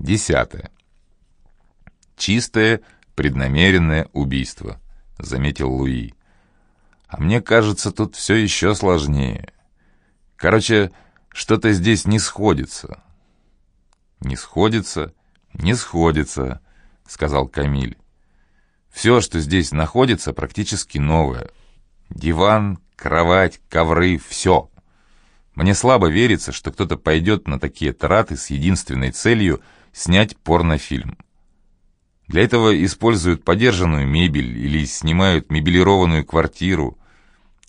Десятое. Чистое, преднамеренное убийство, заметил Луи. А мне кажется, тут все еще сложнее. Короче, что-то здесь не сходится. Не сходится, не сходится, сказал Камиль. Все, что здесь находится, практически новое. Диван, кровать, ковры — все. Мне слабо верится, что кто-то пойдет на такие траты с единственной целью снять порнофильм. Для этого используют подержанную мебель или снимают мебелированную квартиру.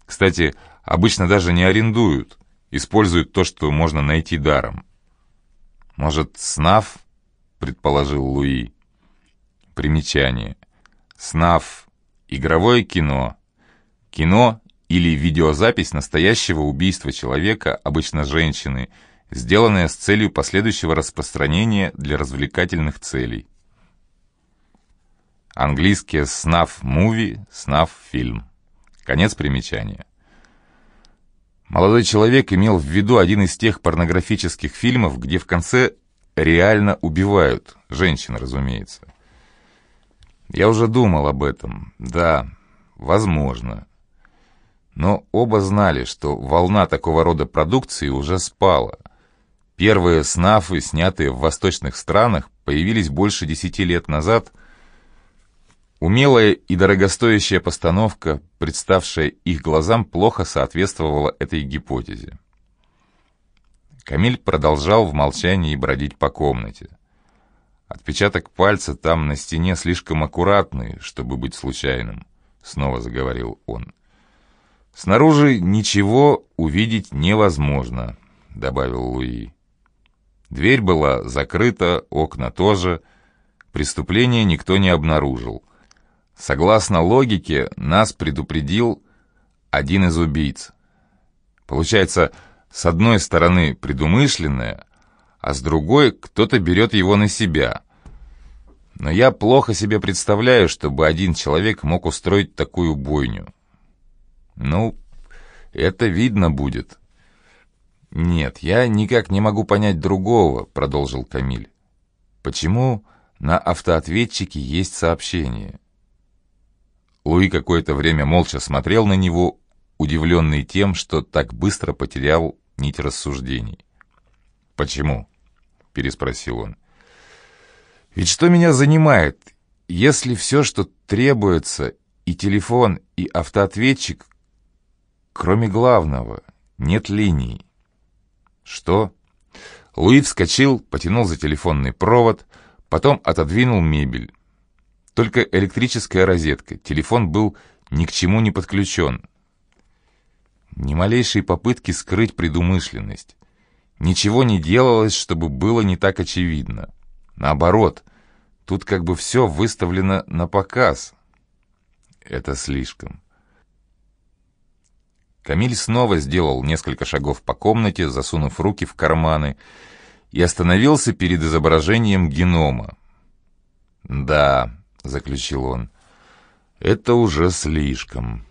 Кстати, обычно даже не арендуют, используют то, что можно найти даром. «Может, СНАФ?» — предположил Луи. Примечание. СНАФ — игровое кино. Кино или видеозапись настоящего убийства человека, обычно женщины, сделанная с целью последующего распространения для развлекательных целей. Английские snuff movie, snuff фильм. Конец примечания. Молодой человек имел в виду один из тех порнографических фильмов, где в конце реально убивают, женщин, разумеется. Я уже думал об этом, да, возможно. Но оба знали, что волна такого рода продукции уже спала. Первые снафы, снятые в восточных странах, появились больше десяти лет назад. Умелая и дорогостоящая постановка, представшая их глазам, плохо соответствовала этой гипотезе. Камиль продолжал в молчании бродить по комнате. Отпечаток пальца там на стене слишком аккуратный, чтобы быть случайным, снова заговорил он. «Снаружи ничего увидеть невозможно», — добавил Луи. Дверь была закрыта, окна тоже. Преступления никто не обнаружил. Согласно логике, нас предупредил один из убийц. Получается, с одной стороны предумышленное, а с другой кто-то берет его на себя. Но я плохо себе представляю, чтобы один человек мог устроить такую бойню. «Ну, это видно будет». «Нет, я никак не могу понять другого», — продолжил Камиль. «Почему на автоответчике есть сообщение?» Луи какое-то время молча смотрел на него, удивленный тем, что так быстро потерял нить рассуждений. «Почему?» — переспросил он. «Ведь что меня занимает, если все, что требуется, и телефон, и автоответчик, Кроме главного, нет линий. Что? Луи вскочил, потянул за телефонный провод, потом отодвинул мебель. Только электрическая розетка, телефон был ни к чему не подключен. Ни малейшей попытки скрыть предумышленность. Ничего не делалось, чтобы было не так очевидно. Наоборот, тут как бы все выставлено на показ. Это слишком. Камиль снова сделал несколько шагов по комнате, засунув руки в карманы, и остановился перед изображением генома. «Да», — заключил он, — «это уже слишком».